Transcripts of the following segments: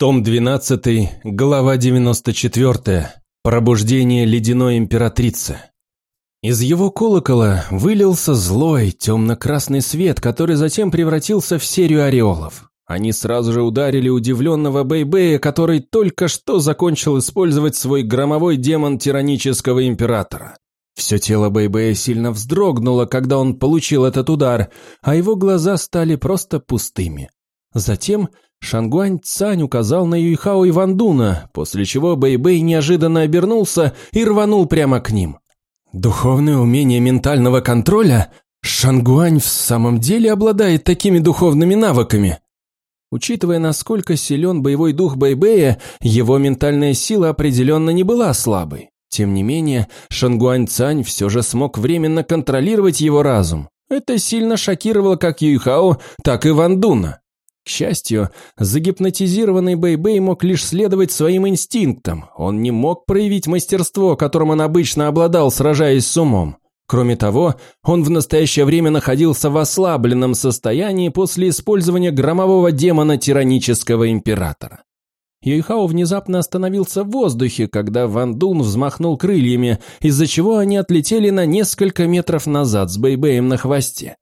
Том 12, глава 94. Пробуждение ледяной императрицы. Из его колокола вылился злой темно-красный свет, который затем превратился в серию ореолов. Они сразу же ударили удивленного Бэйбэя, который только что закончил использовать свой громовой демон тиранического императора. Все тело Бэйбэя сильно вздрогнуло, когда он получил этот удар, а его глаза стали просто пустыми. Затем Шангуань Цань указал на Юйхао и Вандуна, после чего Бэй-Бэй неожиданно обернулся и рванул прямо к ним. Духовное умение ментального контроля? Шангуань в самом деле обладает такими духовными навыками. Учитывая, насколько силен боевой дух Бэйбэя, его ментальная сила определенно не была слабой. Тем не менее, Шангуань Цань все же смог временно контролировать его разум. Это сильно шокировало как Юйхао, так и Вандуна. К счастью, загипнотизированный Бэй-Бэй мог лишь следовать своим инстинктам. Он не мог проявить мастерство, которым он обычно обладал, сражаясь с умом. Кроме того, он в настоящее время находился в ослабленном состоянии после использования громового демона тиранического императора. Юйхао внезапно остановился в воздухе, когда Ван Дун взмахнул крыльями, из-за чего они отлетели на несколько метров назад с Бэйбэем на хвосте.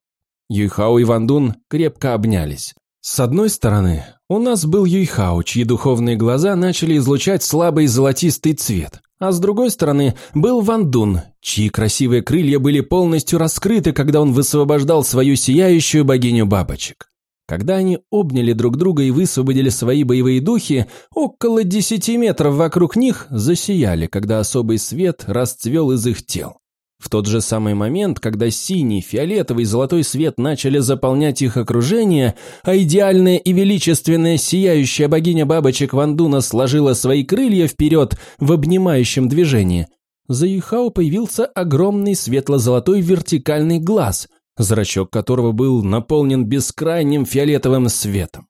Юйхао и Ван Дун крепко обнялись. С одной стороны, у нас был Юйхао, чьи духовные глаза начали излучать слабый золотистый цвет, а с другой стороны был Ван Дун, чьи красивые крылья были полностью раскрыты, когда он высвобождал свою сияющую богиню бабочек. Когда они обняли друг друга и высвободили свои боевые духи, около десяти метров вокруг них засияли, когда особый свет расцвел из их тел. В тот же самый момент, когда синий, фиолетовый и золотой свет начали заполнять их окружение, а идеальная и величественная сияющая богиня бабочек Вандуна сложила свои крылья вперед в обнимающем движении, за Юхао появился огромный светло-золотой вертикальный глаз, зрачок которого был наполнен бескрайним фиолетовым светом.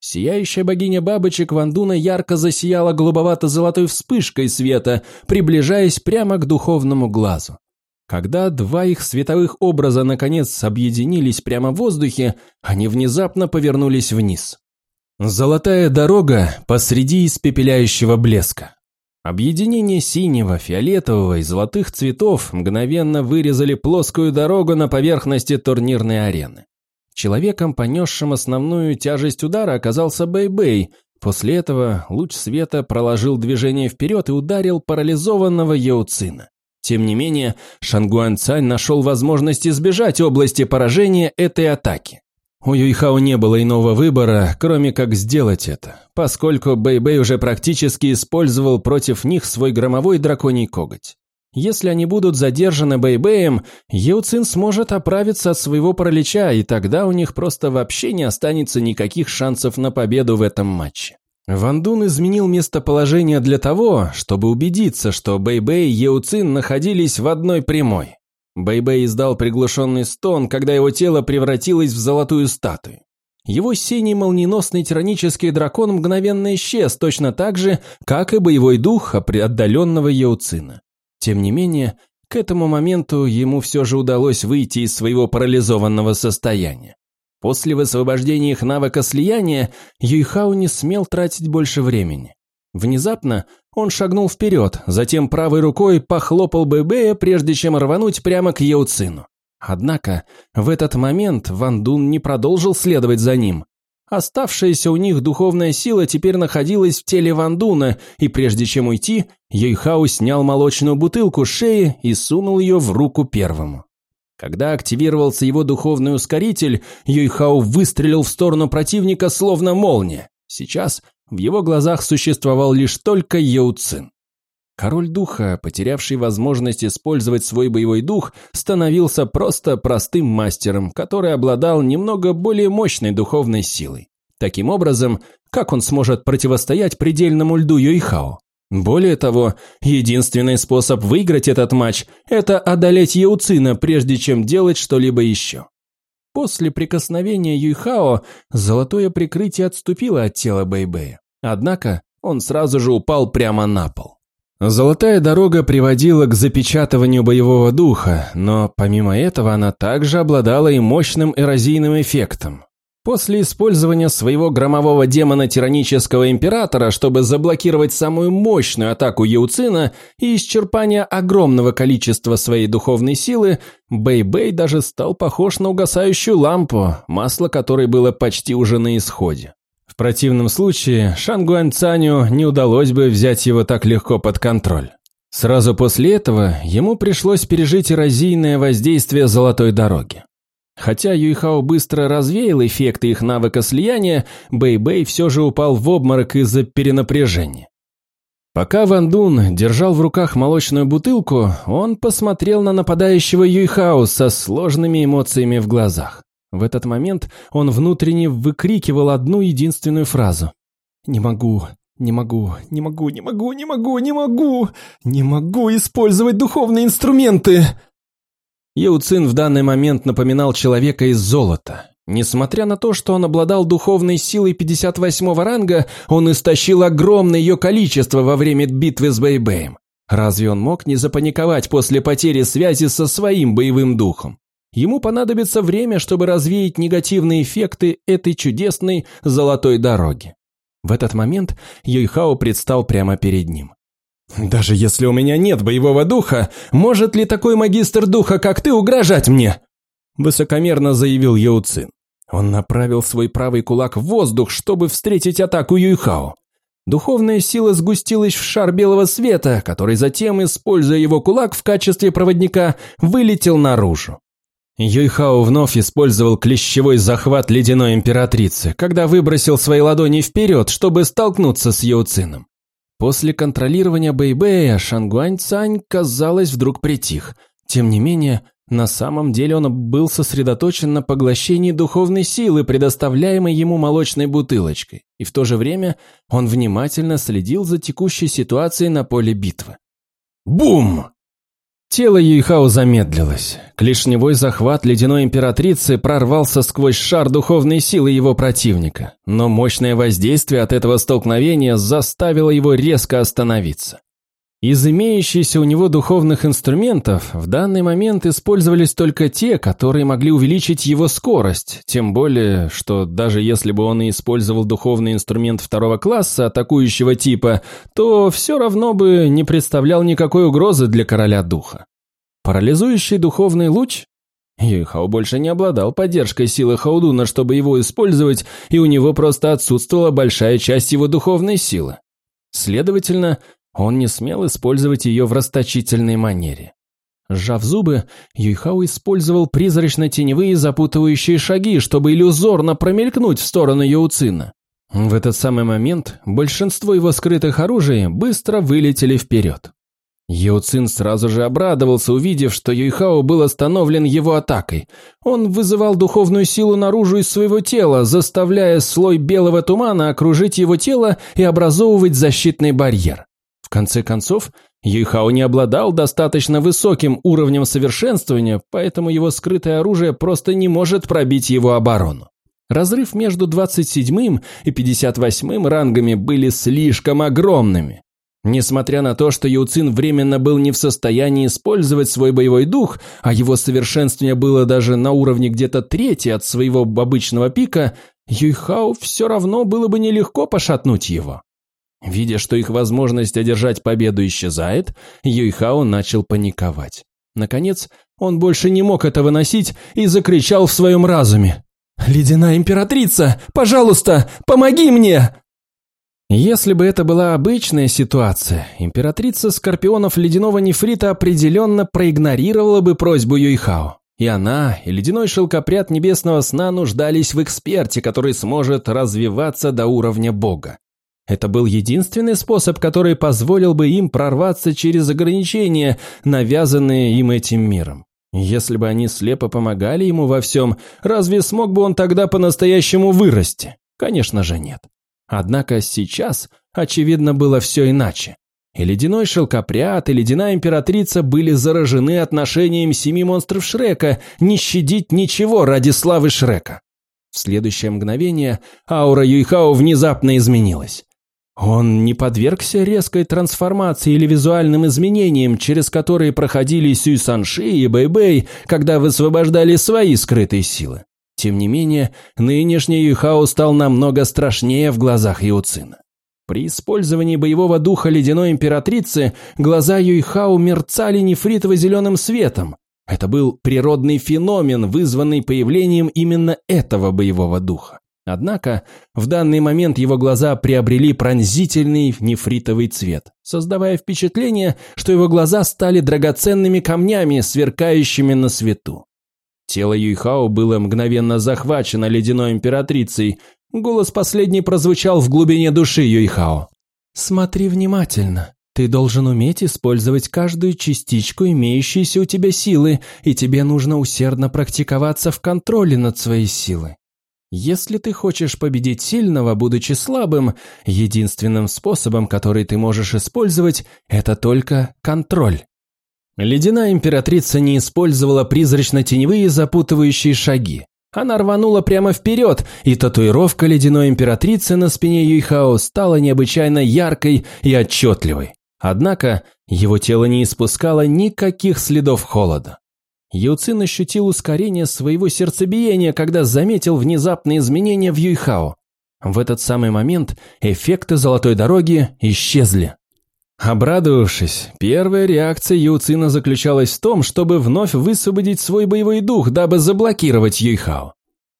Сияющая богиня бабочек Вандуна ярко засияла голубовато-золотой вспышкой света, приближаясь прямо к духовному глазу. Когда два их световых образа наконец объединились прямо в воздухе, они внезапно повернулись вниз. Золотая дорога посреди испепеляющего блеска. Объединение синего, фиолетового и золотых цветов мгновенно вырезали плоскую дорогу на поверхности турнирной арены. Человеком, понесшим основную тяжесть удара, оказался Бэй-Бэй. После этого луч света проложил движение вперед и ударил парализованного Яуцина. Тем не менее, Шангуан Цань нашел возможность избежать области поражения этой атаки. У Юйхао не было иного выбора, кроме как сделать это, поскольку Бэй-Бэй уже практически использовал против них свой громовой драконий коготь. Если они будут задержаны Бэйбэем, Юцин сможет оправиться от своего паралича, и тогда у них просто вообще не останется никаких шансов на победу в этом матче. Ван Дун изменил местоположение для того, чтобы убедиться, что Бэй-Бэй и Еуцин находились в одной прямой. Бэй-Бэй издал приглушенный стон, когда его тело превратилось в золотую статую. Его синий молниеносный тиранический дракон мгновенно исчез, точно так же, как и боевой дух отдаленного Еуцина. Тем не менее, к этому моменту ему все же удалось выйти из своего парализованного состояния. После высвобождения их навыка слияния Юйхао не смел тратить больше времени. Внезапно он шагнул вперед, затем правой рукой похлопал Бэбэя, прежде чем рвануть прямо к Яуцину. Однако в этот момент Ван Дун не продолжил следовать за ним. Оставшаяся у них духовная сила теперь находилась в теле Ван Дуна, и прежде чем уйти, Юйхао снял молочную бутылку с шеи и сунул ее в руку первому. Когда активировался его духовный ускоритель, Юйхао выстрелил в сторону противника словно молния. Сейчас в его глазах существовал лишь только Йоуцин. Король духа, потерявший возможность использовать свой боевой дух, становился просто простым мастером, который обладал немного более мощной духовной силой. Таким образом, как он сможет противостоять предельному льду Юйхао? Более того, единственный способ выиграть этот матч – это одолеть Яуцина, прежде чем делать что-либо еще. После прикосновения Юйхао золотое прикрытие отступило от тела Бэйбэя. Однако он сразу же упал прямо на пол. Золотая дорога приводила к запечатыванию боевого духа, но помимо этого она также обладала и мощным эрозийным эффектом. После использования своего громового демона тиранического императора, чтобы заблокировать самую мощную атаку Яуцина и исчерпания огромного количества своей духовной силы, Бэй-Бэй даже стал похож на угасающую лампу, масло которой было почти уже на исходе. В противном случае Шангуань Цаню не удалось бы взять его так легко под контроль. Сразу после этого ему пришлось пережить эрозийное воздействие золотой дороги. Хотя Юйхао быстро развеял эффекты их навыка слияния, Бэй-Бэй все же упал в обморок из-за перенапряжения. Пока Ван Дун держал в руках молочную бутылку, он посмотрел на нападающего Юйхао со сложными эмоциями в глазах. В этот момент он внутренне выкрикивал одну единственную фразу. «Не могу, не могу, не могу, не могу, не могу, не могу, не могу использовать духовные инструменты!» Яуцин в данный момент напоминал человека из золота. Несмотря на то, что он обладал духовной силой 58-го ранга, он истощил огромное ее количество во время битвы с Бэйбэем. Разве он мог не запаниковать после потери связи со своим боевым духом? Ему понадобится время, чтобы развеять негативные эффекты этой чудесной золотой дороги. В этот момент Юйхао предстал прямо перед ним. «Даже если у меня нет боевого духа, может ли такой магистр духа, как ты, угрожать мне?» Высокомерно заявил Яуцин. Он направил свой правый кулак в воздух, чтобы встретить атаку Юйхао. Духовная сила сгустилась в шар белого света, который затем, используя его кулак в качестве проводника, вылетел наружу. Юйхао вновь использовал клещевой захват ледяной императрицы, когда выбросил свои ладони вперед, чтобы столкнуться с Яуцином. После контролирования Бэйбэя Шангуань Цань, казалось, вдруг притих. Тем не менее, на самом деле он был сосредоточен на поглощении духовной силы, предоставляемой ему молочной бутылочкой, и в то же время он внимательно следил за текущей ситуацией на поле битвы. Бум! Тело Юйхао замедлилось. Клешневой захват ледяной императрицы прорвался сквозь шар духовной силы его противника, но мощное воздействие от этого столкновения заставило его резко остановиться. Из имеющихся у него духовных инструментов в данный момент использовались только те, которые могли увеличить его скорость, тем более, что даже если бы он и использовал духовный инструмент второго класса атакующего типа, то все равно бы не представлял никакой угрозы для короля духа. Парализующий духовный луч? Юйхао больше не обладал поддержкой силы Хаудуна, чтобы его использовать, и у него просто отсутствовала большая часть его духовной силы. Следовательно, он не смел использовать ее в расточительной манере. Сжав зубы, Юйхао использовал призрачно-теневые запутывающие шаги, чтобы иллюзорно промелькнуть в сторону Яуцина. В этот самый момент большинство его скрытых оружий быстро вылетели вперед. Яуцин сразу же обрадовался, увидев, что Юйхао был остановлен его атакой. Он вызывал духовную силу наружу из своего тела, заставляя слой белого тумана окружить его тело и образовывать защитный барьер конце концов, Юйхао не обладал достаточно высоким уровнем совершенствования, поэтому его скрытое оружие просто не может пробить его оборону. Разрыв между 27 и 58 рангами были слишком огромными. Несмотря на то, что Юцин временно был не в состоянии использовать свой боевой дух, а его совершенствование было даже на уровне где-то трети от своего обычного пика, Юйхао все равно было бы нелегко пошатнуть его. Видя, что их возможность одержать победу исчезает, Юйхао начал паниковать. Наконец, он больше не мог это выносить и закричал в своем разуме. «Ледяная императрица! Пожалуйста, помоги мне!» Если бы это была обычная ситуация, императрица Скорпионов Ледяного Нефрита определенно проигнорировала бы просьбу Юйхао. И она, и Ледяной Шелкопряд Небесного Сна нуждались в эксперте, который сможет развиваться до уровня бога. Это был единственный способ, который позволил бы им прорваться через ограничения, навязанные им этим миром. Если бы они слепо помогали ему во всем, разве смог бы он тогда по-настоящему вырасти? Конечно же нет. Однако сейчас, очевидно, было все иначе. И ледяной шелкопряд, и ледяная императрица были заражены отношением семи монстров Шрека, не щадить ничего ради славы Шрека. В следующее мгновение аура Юйхао внезапно изменилась. Он не подвергся резкой трансформации или визуальным изменениям, через которые проходили Сюй Санши и Бэй-Бэй, когда высвобождали свои скрытые силы. Тем не менее, нынешний Юйхао стал намного страшнее в глазах Юцина. При использовании боевого духа ледяной императрицы глаза Юйхао мерцали нефритово-зеленым светом. Это был природный феномен, вызванный появлением именно этого боевого духа. Однако в данный момент его глаза приобрели пронзительный нефритовый цвет, создавая впечатление, что его глаза стали драгоценными камнями, сверкающими на свету. Тело Юйхао было мгновенно захвачено ледяной императрицей. Голос последней прозвучал в глубине души Юйхао. «Смотри внимательно. Ты должен уметь использовать каждую частичку имеющейся у тебя силы, и тебе нужно усердно практиковаться в контроле над своей силой. Если ты хочешь победить сильного, будучи слабым, единственным способом, который ты можешь использовать, это только контроль. Ледяная императрица не использовала призрачно-теневые запутывающие шаги. Она рванула прямо вперед, и татуировка ледяной императрицы на спине Юйхао стала необычайно яркой и отчетливой. Однако его тело не испускало никаких следов холода. Юцин ощутил ускорение своего сердцебиения, когда заметил внезапные изменения в Юйхао. В этот самый момент эффекты золотой дороги исчезли. Обрадовавшись, первая реакция Юцина заключалась в том, чтобы вновь высвободить свой боевой дух, дабы заблокировать Юйхао.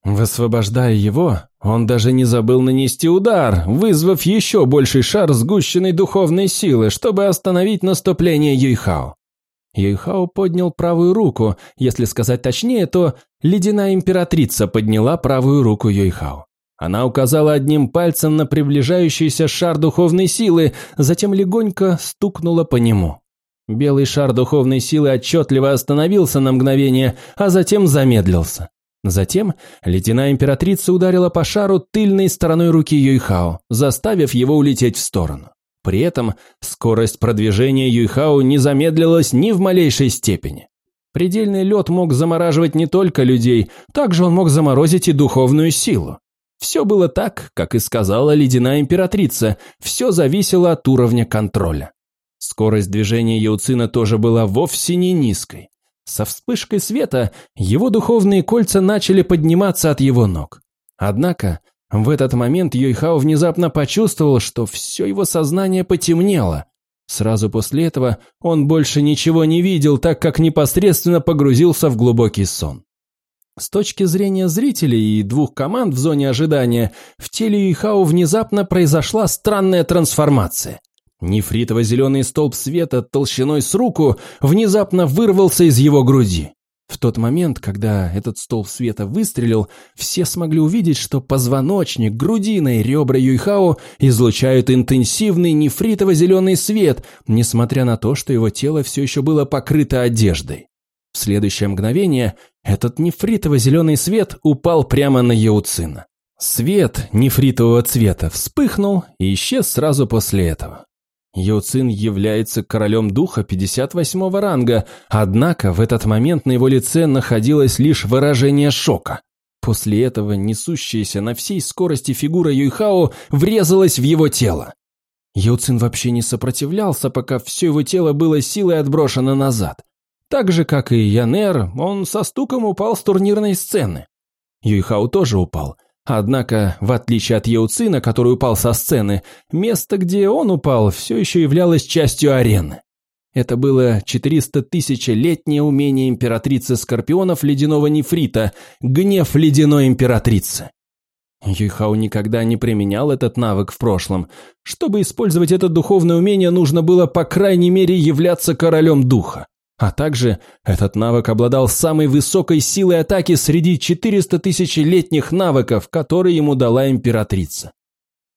Высвобождая его, он даже не забыл нанести удар, вызвав еще больший шар сгущенной духовной силы, чтобы остановить наступление Юйхао. Юйхао поднял правую руку, если сказать точнее, то ледяная императрица подняла правую руку Юйхао. Она указала одним пальцем на приближающийся шар духовной силы, затем легонько стукнула по нему. Белый шар духовной силы отчетливо остановился на мгновение, а затем замедлился. Затем ледяная императрица ударила по шару тыльной стороной руки Юйхао, заставив его улететь в сторону. При этом скорость продвижения Юйхао не замедлилась ни в малейшей степени. Предельный лед мог замораживать не только людей, также он мог заморозить и духовную силу. Все было так, как и сказала ледяная императрица, все зависело от уровня контроля. Скорость движения Яуцина тоже была вовсе не низкой. Со вспышкой света его духовные кольца начали подниматься от его ног. Однако в этот момент Юйхао внезапно почувствовал, что все его сознание потемнело. Сразу после этого он больше ничего не видел, так как непосредственно погрузился в глубокий сон. С точки зрения зрителей и двух команд в зоне ожидания, в теле Юйхао внезапно произошла странная трансформация. Нефритово-зеленый столб света толщиной с руку внезапно вырвался из его груди. В тот момент, когда этот столб света выстрелил, все смогли увидеть, что позвоночник, грудина и ребра Юйхао излучают интенсивный нефритово-зеленый свет, несмотря на то, что его тело все еще было покрыто одеждой. В следующее мгновение этот нефритово-зеленый свет упал прямо на Яуцина. Свет нефритового цвета вспыхнул и исчез сразу после этого. Йоцин является королем духа 58 ранга, однако в этот момент на его лице находилось лишь выражение шока. После этого несущаяся на всей скорости фигура Юйхао врезалась в его тело. Йоцин вообще не сопротивлялся, пока все его тело было силой отброшено назад. Так же, как и Янер, он со стуком упал с турнирной сцены. Юйхао тоже упал, Однако, в отличие от Яуцина, который упал со сцены, место, где он упал, все еще являлось частью арены. Это было 400-тысячелетнее умение императрицы Скорпионов ледяного нефрита, гнев ледяной императрицы. Юйхау никогда не применял этот навык в прошлом. Чтобы использовать это духовное умение, нужно было по крайней мере являться королем духа. А также этот навык обладал самой высокой силой атаки среди 400 тысячелетних навыков, которые ему дала императрица.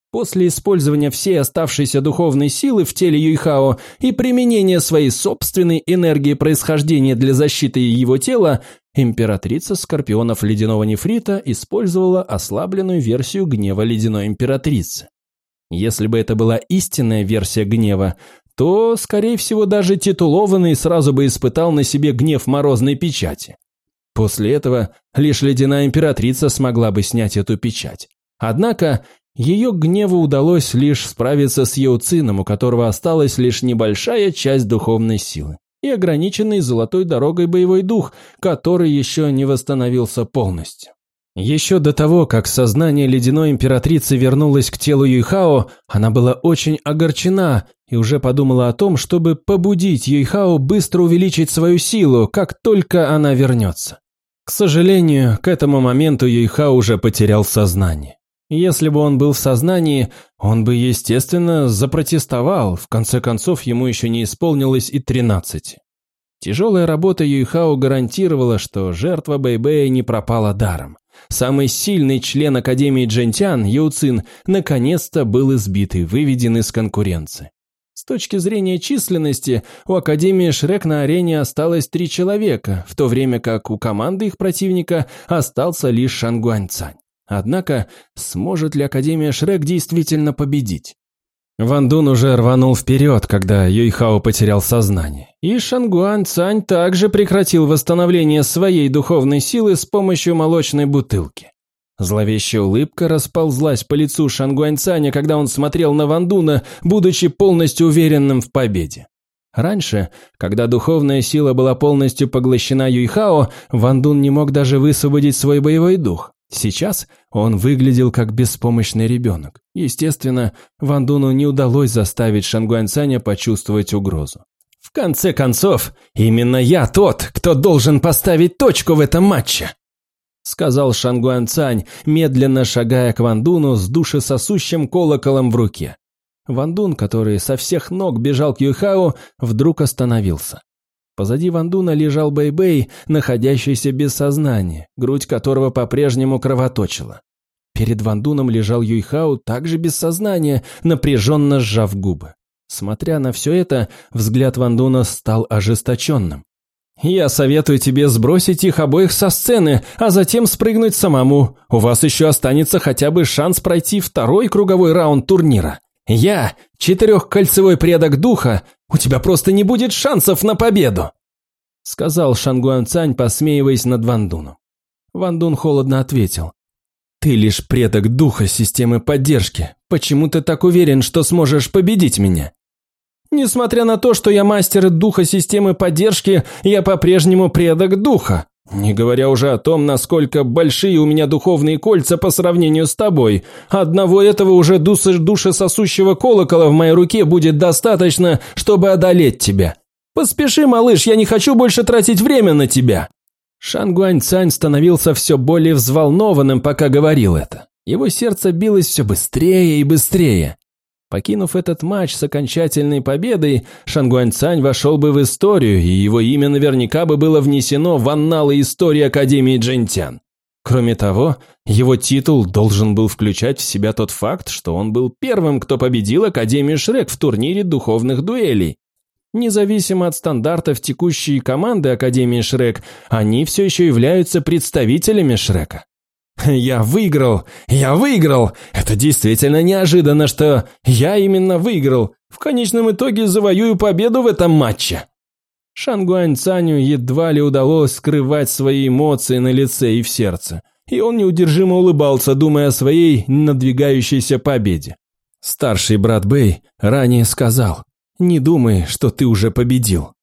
После использования всей оставшейся духовной силы в теле Юйхао и применения своей собственной энергии происхождения для защиты его тела, императрица Скорпионов Ледяного Нефрита использовала ослабленную версию гнева Ледяной Императрицы. Если бы это была истинная версия гнева, то, скорее всего, даже титулованный сразу бы испытал на себе гнев морозной печати. После этого лишь ледяная императрица смогла бы снять эту печать. Однако ее гневу удалось лишь справиться с Еуцином, у которого осталась лишь небольшая часть духовной силы и ограниченный золотой дорогой боевой дух, который еще не восстановился полностью. Еще до того, как сознание ледяной императрицы вернулось к телу Юйхао, она была очень огорчена и уже подумала о том, чтобы побудить Юйхао быстро увеличить свою силу, как только она вернется. К сожалению, к этому моменту Юйхао уже потерял сознание. Если бы он был в сознании, он бы, естественно, запротестовал, в конце концов ему еще не исполнилось и тринадцати. Тяжелая работа Юйхао гарантировала, что жертва Бэйбэя не пропала даром. Самый сильный член Академии Джентян, Юцин, наконец-то был избит и выведен из конкуренции. С точки зрения численности, у Академии Шрек на арене осталось три человека, в то время как у команды их противника остался лишь Шангуань Цань. Однако, сможет ли Академия Шрек действительно победить? Ван Дун уже рванул вперед, когда Юйхао потерял сознание. И Шангуан Цань также прекратил восстановление своей духовной силы с помощью молочной бутылки. Зловещая улыбка расползлась по лицу Шангуань Цаня, когда он смотрел на Ван Дуна, будучи полностью уверенным в победе. Раньше, когда духовная сила была полностью поглощена Юйхао, Ван Дун не мог даже высвободить свой боевой дух. Сейчас он выглядел как беспомощный ребенок. Естественно, Ван Дуну не удалось заставить Шангуаньцаня почувствовать угрозу. «В конце концов, именно я тот, кто должен поставить точку в этом матче!» Сказал Шангуанцань, медленно шагая к Вандуну с душесосущим колоколом в руке. Вандун, который со всех ног бежал к Юхау, вдруг остановился. Позади Вандуна лежал Бэйбэй, находящийся без сознания, грудь которого по-прежнему кровоточила. Перед Вандуном лежал Юйхау, также без сознания, напряженно сжав губы. Смотря на все это, взгляд Вандуна стал ожесточенным. «Я советую тебе сбросить их обоих со сцены, а затем спрыгнуть самому. У вас еще останется хотя бы шанс пройти второй круговой раунд турнира. Я, четырехкольцевой предок духа, у тебя просто не будет шансов на победу!» Сказал Шангуан Цань, посмеиваясь над Вандуном. Вандун холодно ответил. «Ты лишь предок духа системы поддержки. Почему ты так уверен, что сможешь победить меня?» «Несмотря на то, что я мастер духа системы поддержки, я по-прежнему предок духа. Не говоря уже о том, насколько большие у меня духовные кольца по сравнению с тобой. Одного этого уже душесосущего колокола в моей руке будет достаточно, чтобы одолеть тебя. Поспеши, малыш, я не хочу больше тратить время на тебя». Шангуань Цань становился все более взволнованным, пока говорил это. Его сердце билось все быстрее и быстрее. Покинув этот матч с окончательной победой, Шангуань Цань вошел бы в историю, и его имя наверняка бы было внесено в анналы истории Академии Джентян. Кроме того, его титул должен был включать в себя тот факт, что он был первым, кто победил Академию Шрек в турнире духовных дуэлей. Независимо от стандартов текущей команды Академии Шрек, они все еще являются представителями Шрека. «Я выиграл! Я выиграл! Это действительно неожиданно, что я именно выиграл. В конечном итоге завоюю победу в этом матче!» Шангуань Цаню едва ли удалось скрывать свои эмоции на лице и в сердце, и он неудержимо улыбался, думая о своей надвигающейся победе. Старший брат Бэй ранее сказал, «Не думай, что ты уже победил»,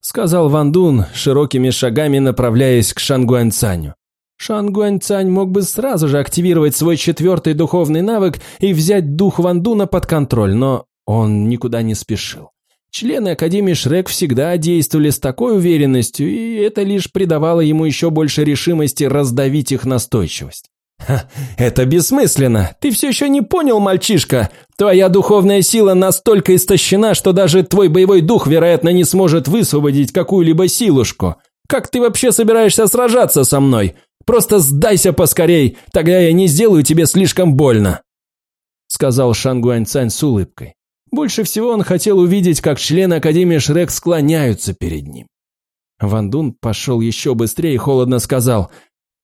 сказал Ван Дун, широкими шагами направляясь к Шангуань Цаню. Шан Цань мог бы сразу же активировать свой четвертый духовный навык и взять дух Вандуна под контроль, но он никуда не спешил. Члены Академии Шрек всегда действовали с такой уверенностью, и это лишь придавало ему еще больше решимости раздавить их настойчивость. «Ха, это бессмысленно! Ты все еще не понял, мальчишка! Твоя духовная сила настолько истощена, что даже твой боевой дух, вероятно, не сможет высвободить какую-либо силушку. Как ты вообще собираешься сражаться со мной? Просто сдайся поскорей, тогда я не сделаю тебе слишком больно», сказал Шангуань Цань с улыбкой. Больше всего он хотел увидеть, как члены Академии Шрек склоняются перед ним. Ван Дун пошел еще быстрее и холодно сказал,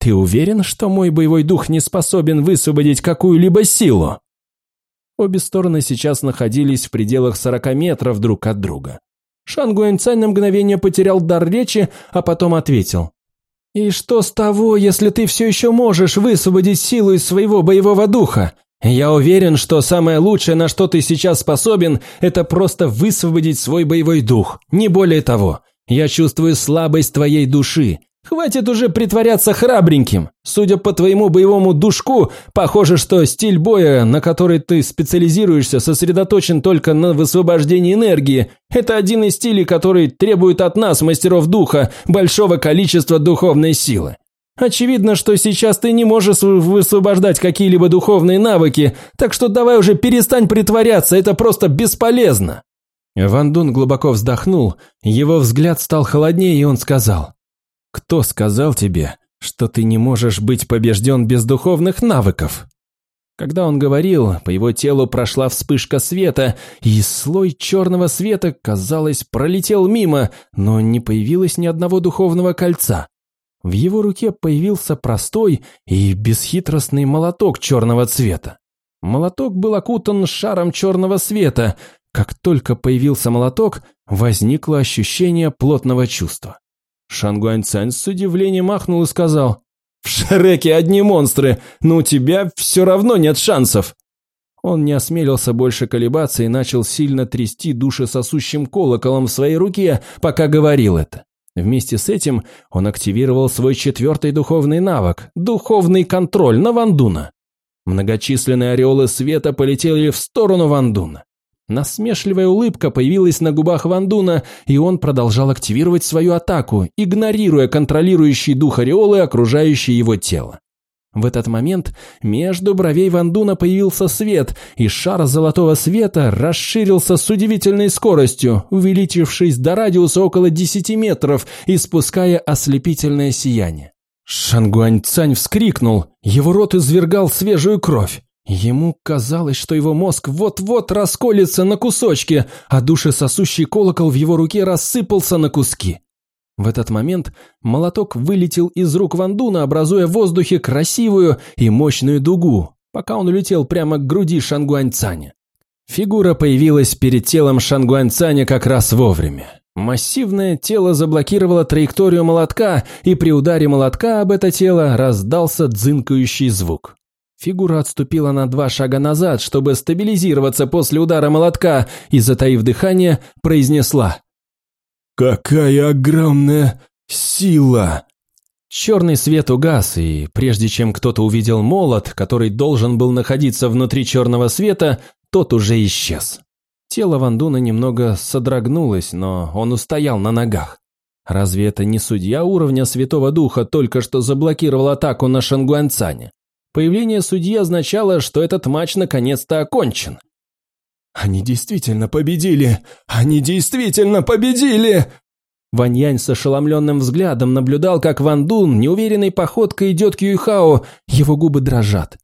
«Ты уверен, что мой боевой дух не способен высвободить какую-либо силу?» Обе стороны сейчас находились в пределах 40 метров друг от друга. Шан Цань на мгновение потерял дар речи, а потом ответил. «И что с того, если ты все еще можешь высвободить силу из своего боевого духа? Я уверен, что самое лучшее, на что ты сейчас способен, это просто высвободить свой боевой дух, не более того. Я чувствую слабость твоей души. Хватит уже притворяться храбреньким. Судя по твоему боевому душку, похоже, что стиль боя, на который ты специализируешься, сосредоточен только на высвобождении энергии. Это один из стилей, который требует от нас, мастеров духа, большого количества духовной силы. Очевидно, что сейчас ты не можешь высвобождать какие-либо духовные навыки, так что давай уже перестань притворяться, это просто бесполезно. Ван Дун глубоко вздохнул, его взгляд стал холоднее, и он сказал – кто сказал тебе, что ты не можешь быть побежден без духовных навыков? Когда он говорил, по его телу прошла вспышка света, и слой черного света, казалось, пролетел мимо, но не появилось ни одного духовного кольца. В его руке появился простой и бесхитростный молоток черного цвета. Молоток был окутан шаром черного света. Как только появился молоток, возникло ощущение плотного чувства. Шангуань Цань с удивлением махнул и сказал, «В Шреке одни монстры, но у тебя все равно нет шансов». Он не осмелился больше колебаться и начал сильно трясти душесосущим колоколом в своей руке, пока говорил это. Вместе с этим он активировал свой четвертый духовный навык – духовный контроль на Вандуна. Многочисленные ореолы света полетели в сторону Вандуна. Насмешливая улыбка появилась на губах Вандуна, и он продолжал активировать свою атаку, игнорируя контролирующий дух ореолы, окружающий его тело. В этот момент между бровей Вандуна появился свет, и шар золотого света расширился с удивительной скоростью, увеличившись до радиуса около 10 метров, испуская ослепительное сияние. Шангуань Цань вскрикнул, его рот извергал свежую кровь. Ему казалось, что его мозг вот-вот расколется на кусочки, а душесосущий колокол в его руке рассыпался на куски. В этот момент молоток вылетел из рук Вандуна, образуя в воздухе красивую и мощную дугу, пока он улетел прямо к груди Шангуаньцаня. Фигура появилась перед телом Шангуаньцаня как раз вовремя. Массивное тело заблокировало траекторию молотка, и при ударе молотка об это тело раздался дзынкающий звук. Фигура отступила на два шага назад, чтобы стабилизироваться после удара молотка, и, затаив дыхание, произнесла. «Какая огромная сила!» Черный свет угас, и прежде чем кто-то увидел молот, который должен был находиться внутри черного света, тот уже исчез. Тело Вандуна немного содрогнулось, но он устоял на ногах. Разве это не судья уровня Святого Духа только что заблокировал атаку на Шангуанцане? Появление судьи означало, что этот матч наконец-то окончен. «Они действительно победили! Они действительно победили!» Ваньянь с ошеломленным взглядом наблюдал, как Ван Дун неуверенной походкой идет к Юйхао, его губы дрожат.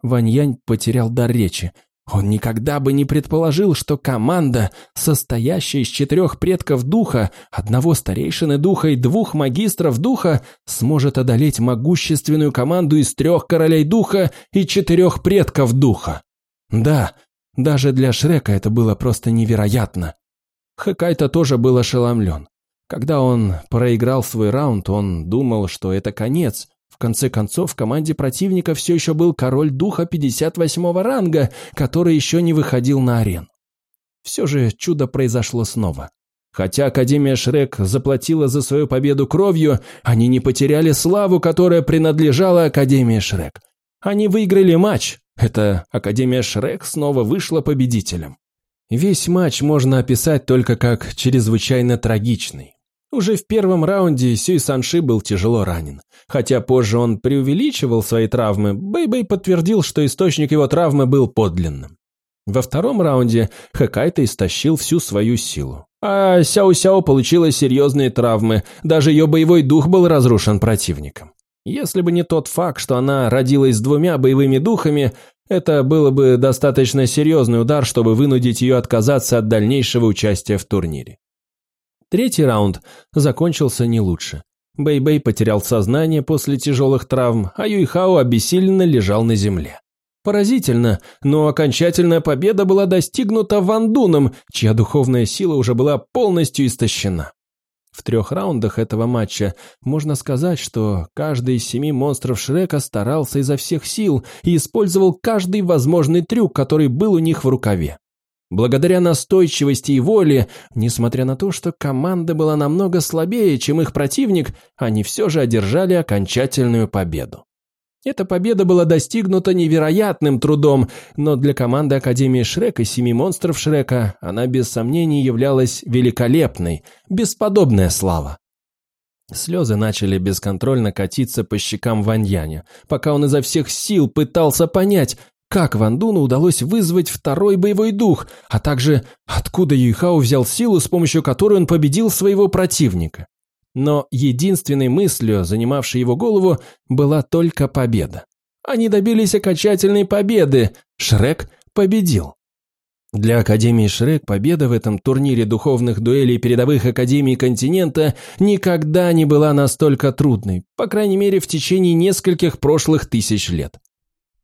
Ваньянь потерял дар речи. Он никогда бы не предположил, что команда, состоящая из четырех предков духа, одного старейшины духа и двух магистров духа, сможет одолеть могущественную команду из трех королей духа и четырех предков духа. Да, даже для Шрека это было просто невероятно. Хэкайто тоже был ошеломлен. Когда он проиграл свой раунд, он думал, что это конец, в конце концов, в команде противника все еще был король духа 58 ранга, который еще не выходил на арену. Все же чудо произошло снова. Хотя Академия Шрек заплатила за свою победу кровью, они не потеряли славу, которая принадлежала Академии Шрек. Они выиграли матч. Это Академия Шрек снова вышла победителем. Весь матч можно описать только как чрезвычайно трагичный. Уже в первом раунде Сюй Санши был тяжело ранен. Хотя позже он преувеличивал свои травмы, Бэйбэй -Бэй подтвердил, что источник его травмы был подлинным. Во втором раунде Хэкайто истощил всю свою силу. А Сяо-Сяо получила серьезные травмы, даже ее боевой дух был разрушен противником. Если бы не тот факт, что она родилась с двумя боевыми духами, это было бы достаточно серьезный удар, чтобы вынудить ее отказаться от дальнейшего участия в турнире. Третий раунд закончился не лучше. Бэй-Бэй потерял сознание после тяжелых травм, а Юйхао обессиленно лежал на земле. Поразительно, но окончательная победа была достигнута Вандуном, чья духовная сила уже была полностью истощена. В трех раундах этого матча можно сказать, что каждый из семи монстров Шрека старался изо всех сил и использовал каждый возможный трюк, который был у них в рукаве. Благодаря настойчивости и воле, несмотря на то, что команда была намного слабее, чем их противник, они все же одержали окончательную победу. Эта победа была достигнута невероятным трудом, но для команды Академии Шрека и Семи Монстров Шрека она без сомнений являлась великолепной, бесподобная слава. Слезы начали бесконтрольно катиться по щекам Ваньяня, пока он изо всех сил пытался понять, как Ван Дуну удалось вызвать второй боевой дух, а также откуда Юйхао взял силу, с помощью которой он победил своего противника. Но единственной мыслью, занимавшей его голову, была только победа. Они добились окончательной победы. Шрек победил. Для Академии Шрек победа в этом турнире духовных дуэлей передовых Академий континента никогда не была настолько трудной, по крайней мере в течение нескольких прошлых тысяч лет.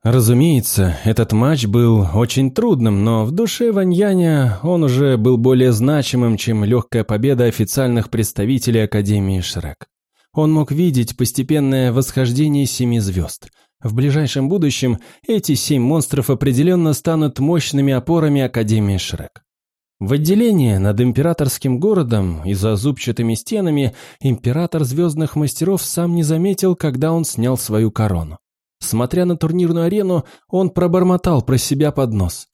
Разумеется, этот матч был очень трудным, но в душе Ваньяня он уже был более значимым, чем легкая победа официальных представителей Академии Шрек. Он мог видеть постепенное восхождение семи звезд. В ближайшем будущем эти семь монстров определенно станут мощными опорами Академии Шрек. В отделении над императорским городом и за зубчатыми стенами император звездных мастеров сам не заметил, когда он снял свою корону. Смотря на турнирную арену, он пробормотал про себя под нос.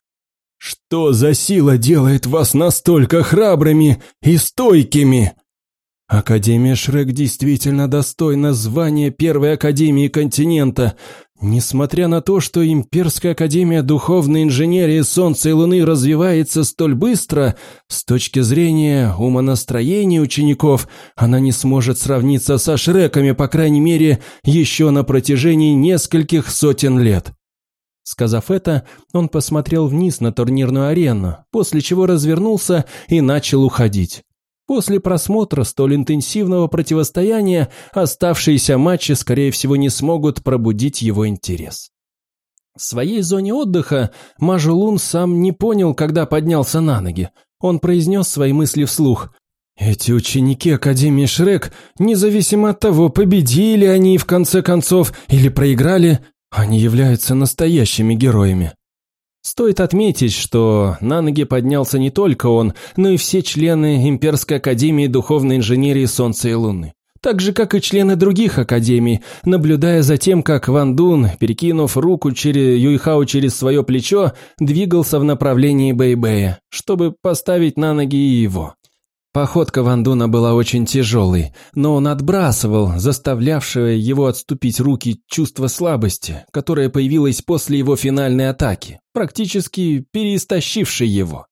«Что за сила делает вас настолько храбрыми и стойкими?» Академия Шрек действительно достойна звания Первой Академии континента. Несмотря на то, что Имперская Академия Духовной Инженерии Солнца и Луны развивается столь быстро, с точки зрения умонастроения учеников, она не сможет сравниться со Шреками, по крайней мере, еще на протяжении нескольких сотен лет. Сказав это, он посмотрел вниз на турнирную арену, после чего развернулся и начал уходить. После просмотра столь интенсивного противостояния оставшиеся матчи, скорее всего, не смогут пробудить его интерес. В своей зоне отдыха Мажулун сам не понял, когда поднялся на ноги. Он произнес свои мысли вслух. «Эти ученики Академии Шрек, независимо от того, победили они в конце концов или проиграли, они являются настоящими героями. Стоит отметить, что на ноги поднялся не только он, но и все члены Имперской Академии Духовной Инженерии Солнца и Луны. Так же, как и члены других академий, наблюдая за тем, как Ван Дун, перекинув руку через Юйхао через свое плечо, двигался в направлении Бэйбэя, чтобы поставить на ноги его. Походка Вандуна была очень тяжелой, но он отбрасывал заставлявшее его отступить руки чувство слабости, которое появилось после его финальной атаки, практически переистощившей его.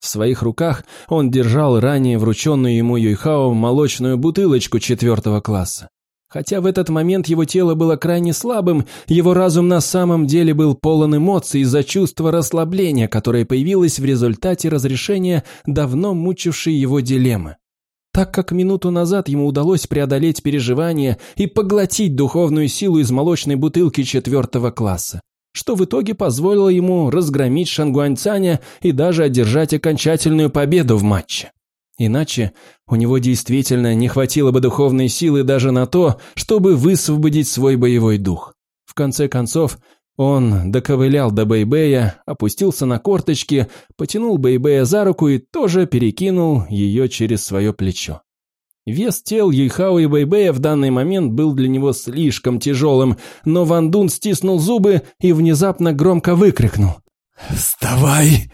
В своих руках он держал ранее врученную ему Юйхао молочную бутылочку четвертого класса. Хотя в этот момент его тело было крайне слабым, его разум на самом деле был полон эмоций из-за чувства расслабления, которое появилось в результате разрешения давно мучившей его дилеммы. Так как минуту назад ему удалось преодолеть переживания и поглотить духовную силу из молочной бутылки четвертого класса, что в итоге позволило ему разгромить Шангуаньцаня и даже одержать окончательную победу в матче. Иначе у него действительно не хватило бы духовной силы даже на то, чтобы высвободить свой боевой дух. В конце концов, он доковылял до Бэйбэя, опустился на корточки, потянул Бэйбэя за руку и тоже перекинул ее через свое плечо. Вес тел Юйхао и Бэйбэя в данный момент был для него слишком тяжелым, но Ван Дун стиснул зубы и внезапно громко выкрикнул. «Вставай!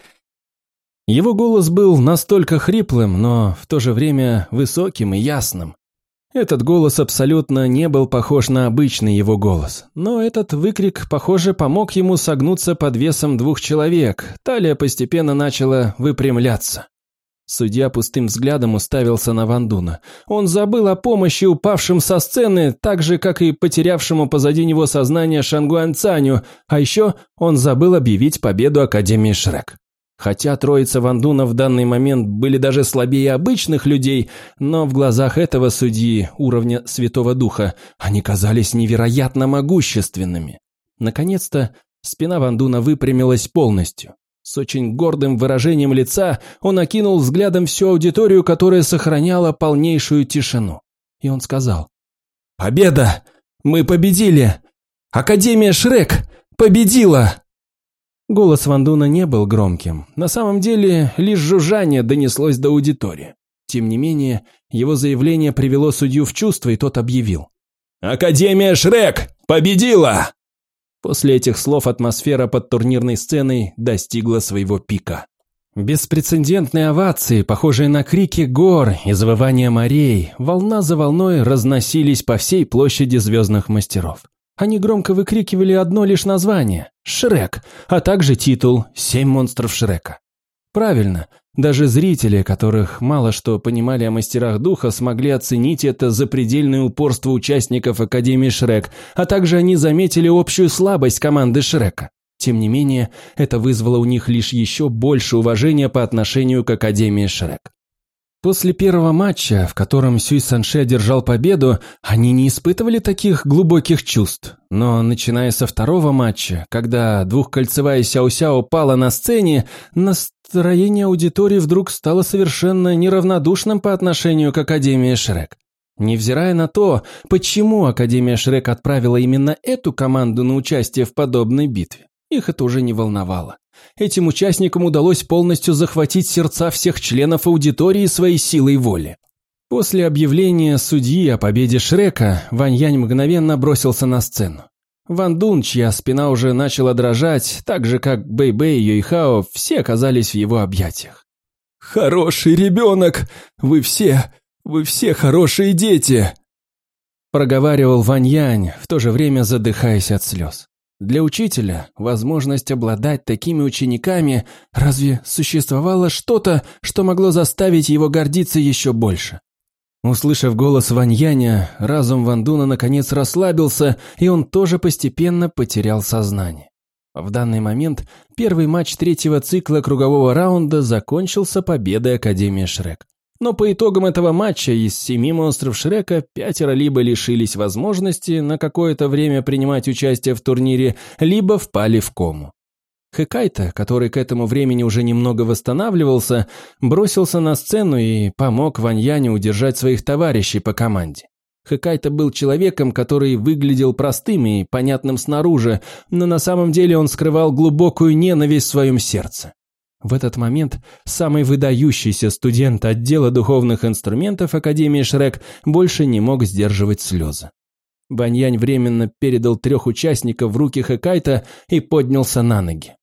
Его голос был настолько хриплым, но в то же время высоким и ясным. Этот голос абсолютно не был похож на обычный его голос, но этот выкрик, похоже, помог ему согнуться под весом двух человек, талия постепенно начала выпрямляться. Судья пустым взглядом уставился на Вандуна. Он забыл о помощи упавшим со сцены, так же, как и потерявшему позади него сознание Шангуан Цаню, а еще он забыл объявить победу Академии Шрек. Хотя троица Вандуна в данный момент были даже слабее обычных людей, но в глазах этого судьи уровня Святого Духа они казались невероятно могущественными. Наконец-то спина Вандуна выпрямилась полностью. С очень гордым выражением лица он окинул взглядом всю аудиторию, которая сохраняла полнейшую тишину. И он сказал «Победа! Мы победили! Академия Шрек победила!» Голос Вандуна не был громким. На самом деле, лишь жужжание донеслось до аудитории. Тем не менее, его заявление привело судью в чувство, и тот объявил. «Академия Шрек победила!» После этих слов атмосфера под турнирной сценой достигла своего пика. Беспрецедентные овации, похожие на крики гор и завывания морей, волна за волной разносились по всей площади звездных мастеров. Они громко выкрикивали одно лишь название – «Шрек», а также титул «Семь монстров Шрека». Правильно, даже зрители, которых мало что понимали о мастерах духа, смогли оценить это запредельное упорство участников Академии Шрек, а также они заметили общую слабость команды Шрека. Тем не менее, это вызвало у них лишь еще больше уважения по отношению к Академии Шрек. После первого матча, в котором Сюй Санше одержал победу, они не испытывали таких глубоких чувств. Но начиная со второго матча, когда двухкольцевая Сяо-Сяо пала на сцене, настроение аудитории вдруг стало совершенно неравнодушным по отношению к Академии Шрек. Невзирая на то, почему Академия Шрек отправила именно эту команду на участие в подобной битве. Их это уже не волновало. Этим участникам удалось полностью захватить сердца всех членов аудитории своей силой воли. После объявления судьи о победе Шрека, Вань Янь мгновенно бросился на сцену. Ван Дун, чья спина уже начала дрожать, так же как Бэй Бэй и Юйхао, все оказались в его объятиях. «Хороший ребенок! Вы все, вы все хорошие дети!» Проговаривал Вань Янь, в то же время задыхаясь от слез. Для учителя возможность обладать такими учениками разве существовало что-то, что могло заставить его гордиться еще больше? Услышав голос Ваньяня, разум Вандуна наконец расслабился, и он тоже постепенно потерял сознание. В данный момент первый матч третьего цикла кругового раунда закончился победой Академии Шрек. Но по итогам этого матча из семи монстров Шрека пятеро либо лишились возможности на какое-то время принимать участие в турнире, либо впали в кому. Хэкайта, который к этому времени уже немного восстанавливался, бросился на сцену и помог Ваньяне удержать своих товарищей по команде. Хэкайта был человеком, который выглядел простым и понятным снаружи, но на самом деле он скрывал глубокую ненависть в своем сердце. В этот момент самый выдающийся студент отдела духовных инструментов Академии Шрек больше не мог сдерживать слезы. Баньянь временно передал трех участников в руки Хэкайта и поднялся на ноги.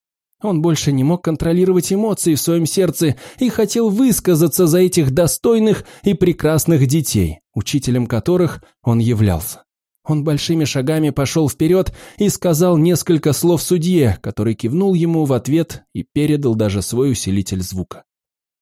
Он больше не мог контролировать эмоции в своем сердце и хотел высказаться за этих достойных и прекрасных детей, учителем которых он являлся. Он большими шагами пошел вперед и сказал несколько слов судье, который кивнул ему в ответ и передал даже свой усилитель звука.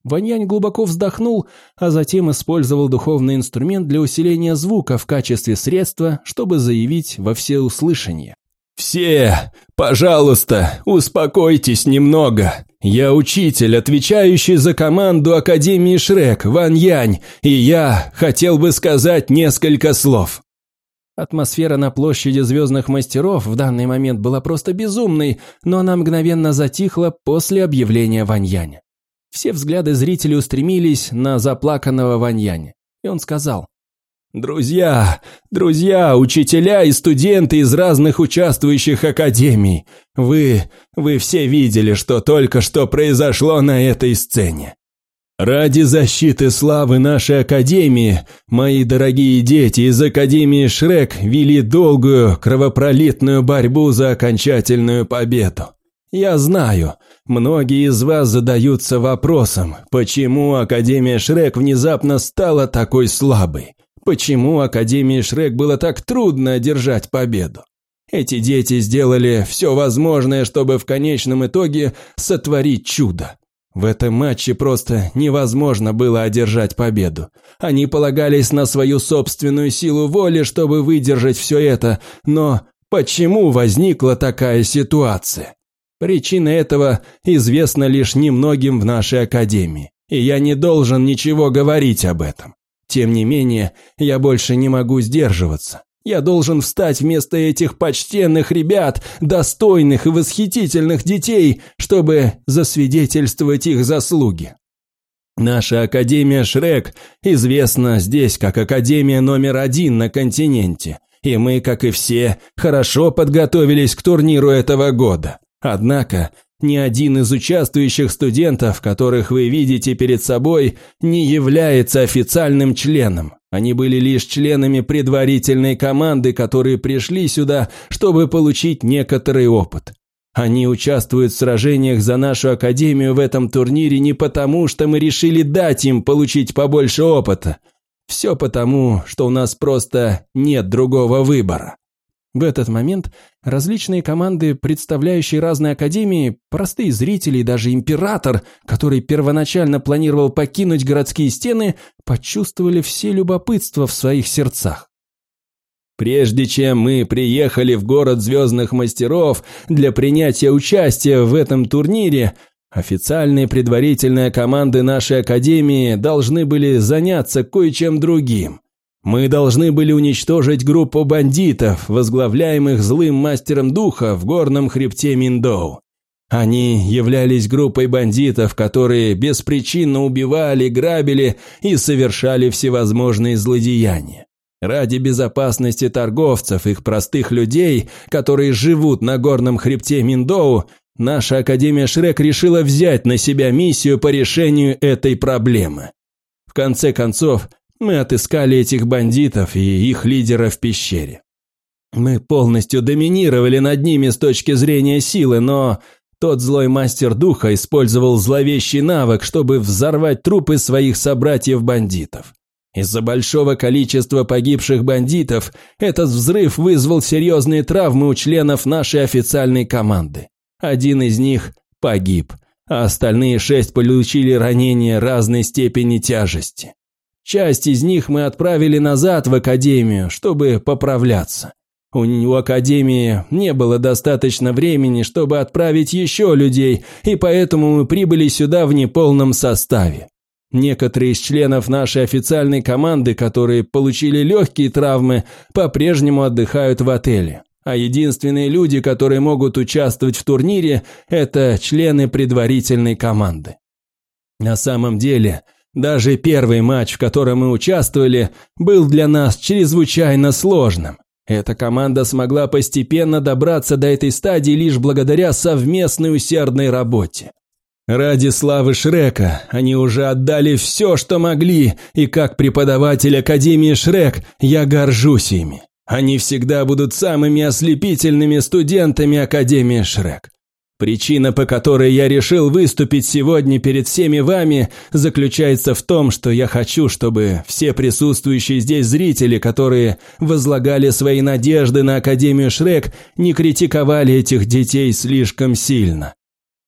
Ваньянь глубоко вздохнул, а затем использовал духовный инструмент для усиления звука в качестве средства, чтобы заявить во всеуслышание. «Все, пожалуйста, успокойтесь немного. Я учитель, отвечающий за команду Академии Шрек, Ван и я хотел бы сказать несколько слов. Атмосфера на площади Звездных Мастеров в данный момент была просто безумной, но она мгновенно затихла после объявления Ваньяня. Все взгляды зрителей устремились на заплаканного Ваньяня, и он сказал, «Друзья, друзья, учителя и студенты из разных участвующих академий, вы, вы все видели, что только что произошло на этой сцене. Ради защиты славы нашей Академии, мои дорогие дети из Академии Шрек вели долгую кровопролитную борьбу за окончательную победу. Я знаю, многие из вас задаются вопросом, почему Академия Шрек внезапно стала такой слабой? Почему Академии Шрек было так трудно одержать победу? Эти дети сделали все возможное, чтобы в конечном итоге сотворить чудо. В этом матче просто невозможно было одержать победу. Они полагались на свою собственную силу воли, чтобы выдержать все это, но почему возникла такая ситуация? Причина этого известна лишь немногим в нашей академии, и я не должен ничего говорить об этом. Тем не менее, я больше не могу сдерживаться. Я должен встать вместо этих почтенных ребят, достойных и восхитительных детей, чтобы засвидетельствовать их заслуги. Наша Академия Шрек известна здесь как Академия номер один на континенте, и мы, как и все, хорошо подготовились к турниру этого года. Однако, Ни один из участвующих студентов, которых вы видите перед собой, не является официальным членом. Они были лишь членами предварительной команды, которые пришли сюда, чтобы получить некоторый опыт. Они участвуют в сражениях за нашу академию в этом турнире не потому, что мы решили дать им получить побольше опыта. Все потому, что у нас просто нет другого выбора. В этот момент различные команды, представляющие разные академии, простые зрители и даже император, который первоначально планировал покинуть городские стены, почувствовали все любопытство в своих сердцах. Прежде чем мы приехали в город звездных мастеров для принятия участия в этом турнире, официальные предварительные команды нашей академии должны были заняться кое-чем другим. Мы должны были уничтожить группу бандитов, возглавляемых злым мастером духа в горном хребте Миндоу. Они являлись группой бандитов, которые беспричинно убивали, грабили и совершали всевозможные злодеяния. Ради безопасности торговцев, их простых людей, которые живут на горном хребте Миндоу, наша Академия Шрек решила взять на себя миссию по решению этой проблемы. В конце концов, мы отыскали этих бандитов и их лидера в пещере. Мы полностью доминировали над ними с точки зрения силы, но тот злой мастер духа использовал зловещий навык, чтобы взорвать трупы своих собратьев-бандитов. Из-за большого количества погибших бандитов этот взрыв вызвал серьезные травмы у членов нашей официальной команды. Один из них погиб, а остальные шесть получили ранения разной степени тяжести. Часть из них мы отправили назад в академию, чтобы поправляться. У, академии не было достаточно времени, чтобы отправить еще людей, и поэтому мы прибыли сюда в неполном составе. Некоторые из членов нашей официальной команды, которые получили легкие травмы, по-прежнему отдыхают в отеле. А единственные люди, которые могут участвовать в турнире, это члены предварительной команды. На самом деле, даже первый матч, в котором мы участвовали, был для нас чрезвычайно сложным. Эта команда смогла постепенно добраться до этой стадии лишь благодаря совместной усердной работе. Ради славы Шрека они уже отдали все, что могли, и как преподаватель Академии Шрек я горжусь ими. Они всегда будут самыми ослепительными студентами Академии Шрек. Причина, по которой я решил выступить сегодня перед всеми вами, заключается в том, что я хочу, чтобы все присутствующие здесь зрители, которые возлагали свои надежды на Академию Шрек, не критиковали этих детей слишком сильно.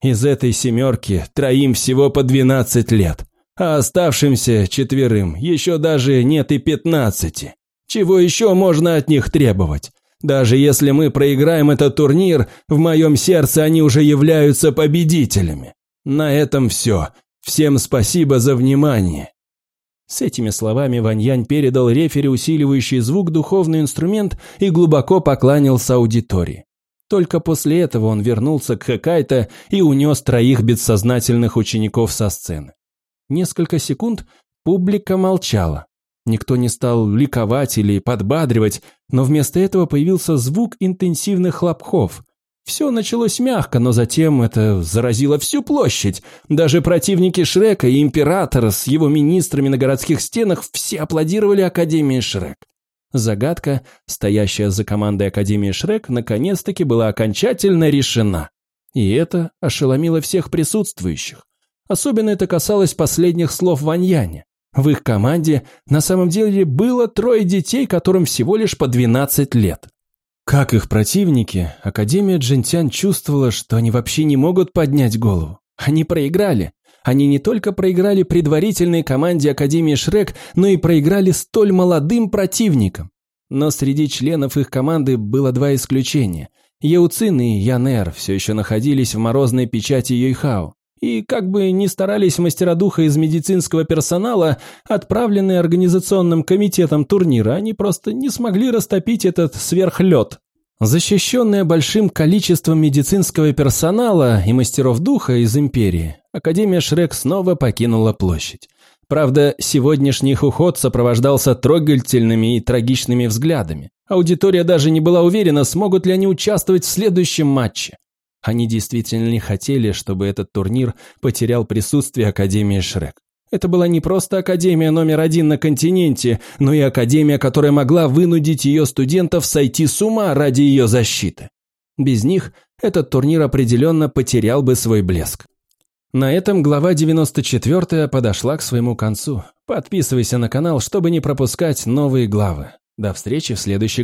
Из этой семерки троим всего по 12 лет, а оставшимся четверым еще даже нет и 15. Чего еще можно от них требовать? Даже если мы проиграем этот турнир, в моем сердце они уже являются победителями. На этом все. Всем спасибо за внимание. С этими словами Ваньянь передал рефери усиливающий звук духовный инструмент и глубоко поклонился аудитории. Только после этого он вернулся к Хэкайто и унес троих бессознательных учеников со сцены. Несколько секунд публика молчала. Никто не стал ликовать или подбадривать, но вместо этого появился звук интенсивных хлопков. Все началось мягко, но затем это заразило всю площадь. Даже противники Шрека и Императора с его министрами на городских стенах все аплодировали Академии Шрек. Загадка, стоящая за командой Академии Шрек, наконец-таки была окончательно решена. И это ошеломило всех присутствующих. Особенно это касалось последних слов Ваньяня. В их команде на самом деле было трое детей, которым всего лишь по 12 лет. Как их противники, Академия Джентян чувствовала, что они вообще не могут поднять голову. Они проиграли. Они не только проиграли предварительной команде Академии Шрек, но и проиграли столь молодым противникам. Но среди членов их команды было два исключения. Яуцин и Янер все еще находились в морозной печати Юйхао. И как бы ни старались мастера духа из медицинского персонала, отправленные организационным комитетом турнира, они просто не смогли растопить этот сверхлед. Защищенная большим количеством медицинского персонала и мастеров духа из Империи, Академия Шрек снова покинула площадь. Правда, сегодняшний их уход сопровождался трогательными и трагичными взглядами. Аудитория даже не была уверена, смогут ли они участвовать в следующем матче. Они действительно не хотели, чтобы этот турнир потерял присутствие Академии Шрек. Это была не просто Академия номер один на континенте, но и Академия, которая могла вынудить ее студентов сойти с ума ради ее защиты. Без них этот турнир определенно потерял бы свой блеск. На этом глава 94 подошла к своему концу. Подписывайся на канал, чтобы не пропускать новые главы. До встречи в следующей